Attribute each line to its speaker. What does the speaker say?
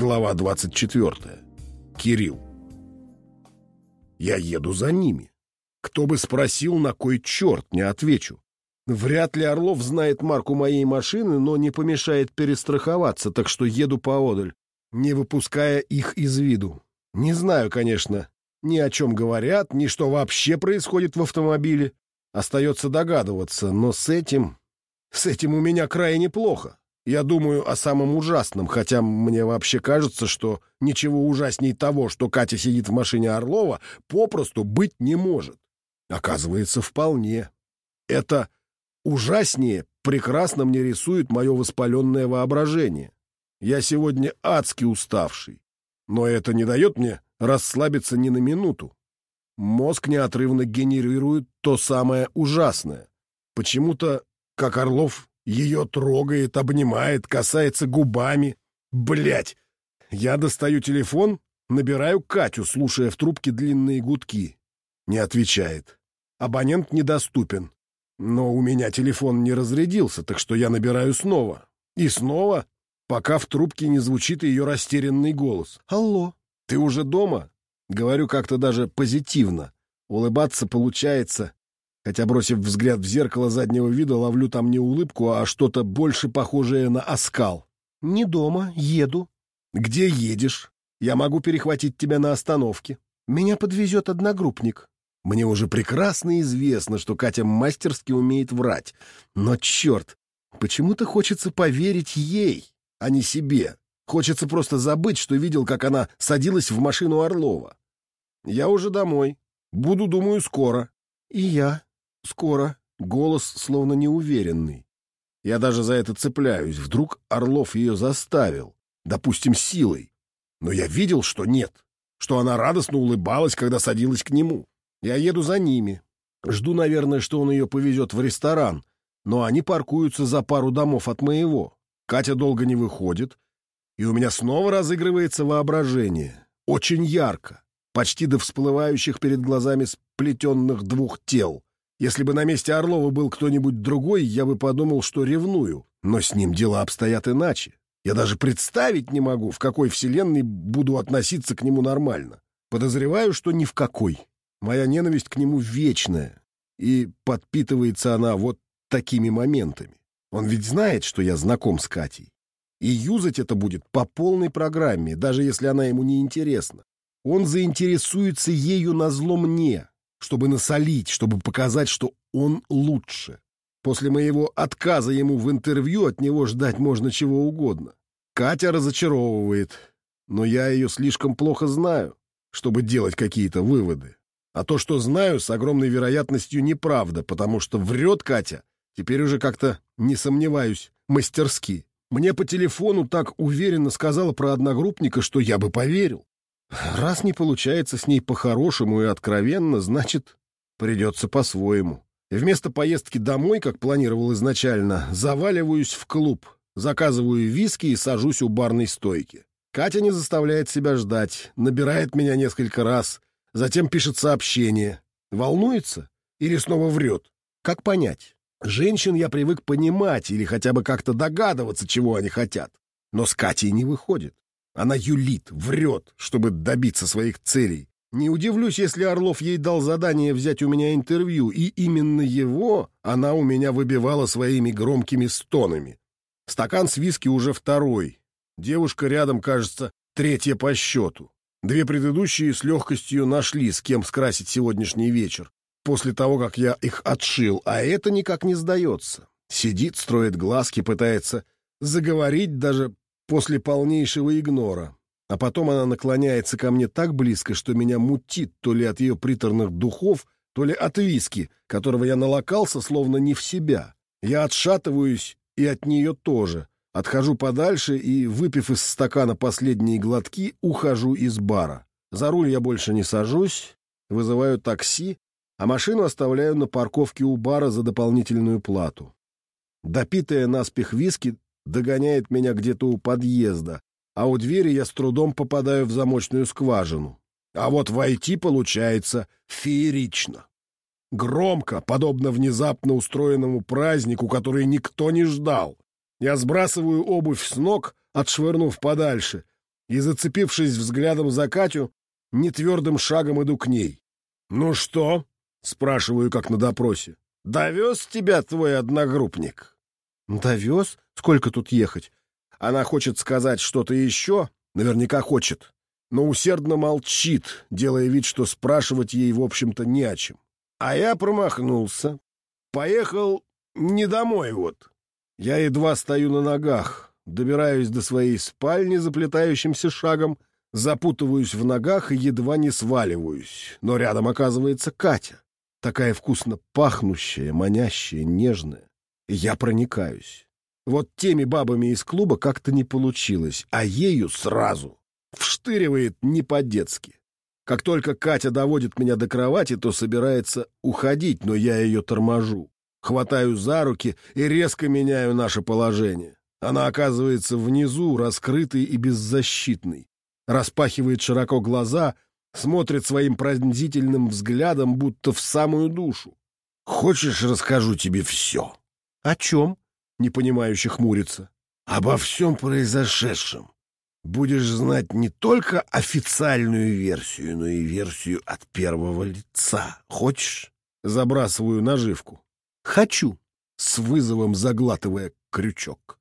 Speaker 1: Глава 24. Кирилл. Я еду за ними. Кто бы спросил, на кой черт, не отвечу. Вряд ли Орлов знает марку моей машины, но не помешает перестраховаться, так что еду поодаль, не выпуская их из виду. Не знаю, конечно, ни о чем говорят, ни что вообще происходит в автомобиле. Остается догадываться, но с этим... С этим у меня крайне плохо. Я думаю о самом ужасном, хотя мне вообще кажется, что ничего ужасней того, что Катя сидит в машине Орлова, попросту быть не может. Оказывается, вполне. Это ужаснее прекрасно мне рисует мое воспаленное воображение. Я сегодня адски уставший, но это не дает мне расслабиться ни на минуту. Мозг неотрывно генерирует то самое ужасное. Почему-то, как Орлов ее трогает, обнимает, касается губами. Блять! Я достаю телефон, набираю Катю, слушая в трубке длинные гудки. Не отвечает. Абонент недоступен. Но у меня телефон не разрядился, так что я набираю снова. И снова, пока в трубке не звучит ее растерянный голос. «Алло, ты уже дома?» Говорю как-то даже позитивно. Улыбаться получается, хотя, бросив взгляд в зеркало заднего вида, ловлю там не улыбку, а что-то больше похожее на оскал. «Не дома, еду». «Где едешь? Я могу перехватить тебя на остановке. Меня подвезет одногруппник». Мне уже прекрасно известно, что Катя мастерски умеет врать. Но, черт, почему-то хочется поверить ей, а не себе. Хочется просто забыть, что видел, как она садилась в машину Орлова. Я уже домой. Буду, думаю, скоро. И я. Скоро. Голос словно неуверенный. Я даже за это цепляюсь. Вдруг Орлов ее заставил. Допустим, силой. Но я видел, что нет. Что она радостно улыбалась, когда садилась к нему. Я еду за ними. Жду, наверное, что он ее повезет в ресторан. Но они паркуются за пару домов от моего. Катя долго не выходит. И у меня снова разыгрывается воображение. Очень ярко. Почти до всплывающих перед глазами сплетенных двух тел. Если бы на месте Орлова был кто-нибудь другой, я бы подумал, что ревную. Но с ним дела обстоят иначе. Я даже представить не могу, в какой вселенной буду относиться к нему нормально. Подозреваю, что ни в какой. Моя ненависть к нему вечная. И подпитывается она вот такими моментами. Он ведь знает, что я знаком с Катей. И юзать это будет по полной программе, даже если она ему не интересна. Он заинтересуется ею на зло мне, чтобы насолить, чтобы показать, что он лучше. После моего отказа ему в интервью от него ждать можно чего угодно. Катя разочаровывает, но я ее слишком плохо знаю, чтобы делать какие-то выводы. А то, что знаю, с огромной вероятностью неправда, потому что врет Катя, теперь уже как-то, не сомневаюсь, мастерски. Мне по телефону так уверенно сказала про одногруппника, что я бы поверил. Раз не получается с ней по-хорошему и откровенно, значит, придется по-своему. Вместо поездки домой, как планировал изначально, заваливаюсь в клуб, заказываю виски и сажусь у барной стойки. Катя не заставляет себя ждать, набирает меня несколько раз, затем пишет сообщение. Волнуется или снова врет? Как понять? Женщин я привык понимать или хотя бы как-то догадываться, чего они хотят. Но с Катей не выходит. Она юлит, врет, чтобы добиться своих целей. Не удивлюсь, если Орлов ей дал задание взять у меня интервью, и именно его она у меня выбивала своими громкими стонами. Стакан с виски уже второй. Девушка рядом, кажется, третья по счету. Две предыдущие с легкостью нашли, с кем скрасить сегодняшний вечер, после того, как я их отшил, а это никак не сдается. Сидит, строит глазки, пытается заговорить даже после полнейшего игнора. А потом она наклоняется ко мне так близко, что меня мутит то ли от ее приторных духов, то ли от виски, которого я налокался, словно не в себя. Я отшатываюсь и от нее тоже. Отхожу подальше и, выпив из стакана последние глотки, ухожу из бара. За руль я больше не сажусь, вызываю такси, а машину оставляю на парковке у бара за дополнительную плату. Допитая наспех виски догоняет меня где-то у подъезда, а у двери я с трудом попадаю в замочную скважину. А вот войти получается феерично. Громко, подобно внезапно устроенному празднику, который никто не ждал. Я сбрасываю обувь с ног, отшвырнув подальше, и, зацепившись взглядом за Катю, нетвердым шагом иду к ней. «Ну что?» — спрашиваю, как на допросе. «Довез тебя твой одногруппник?» «Довез? Сколько тут ехать?» Она хочет сказать что-то еще, наверняка хочет, но усердно молчит, делая вид, что спрашивать ей, в общем-то, не о чем. А я промахнулся. Поехал не домой вот. Я едва стою на ногах, добираюсь до своей спальни заплетающимся шагом, запутываюсь в ногах и едва не сваливаюсь. Но рядом оказывается Катя, такая вкусно пахнущая, манящая, нежная. Я проникаюсь. Вот теми бабами из клуба как-то не получилось, а ею сразу. Вштыривает не по-детски. Как только Катя доводит меня до кровати, то собирается уходить, но я ее торможу. Хватаю за руки и резко меняю наше положение. Она оказывается внизу, раскрытой и беззащитной. Распахивает широко глаза, смотрит своим пронзительным взглядом, будто в самую душу. «Хочешь, расскажу тебе все?» «О чем?» — непонимающе хмурится. «Обо всем произошедшем. Будешь знать не только официальную версию, но и версию от первого лица. Хочешь?» Забрасываю наживку. «Хочу!» — с вызовом заглатывая крючок.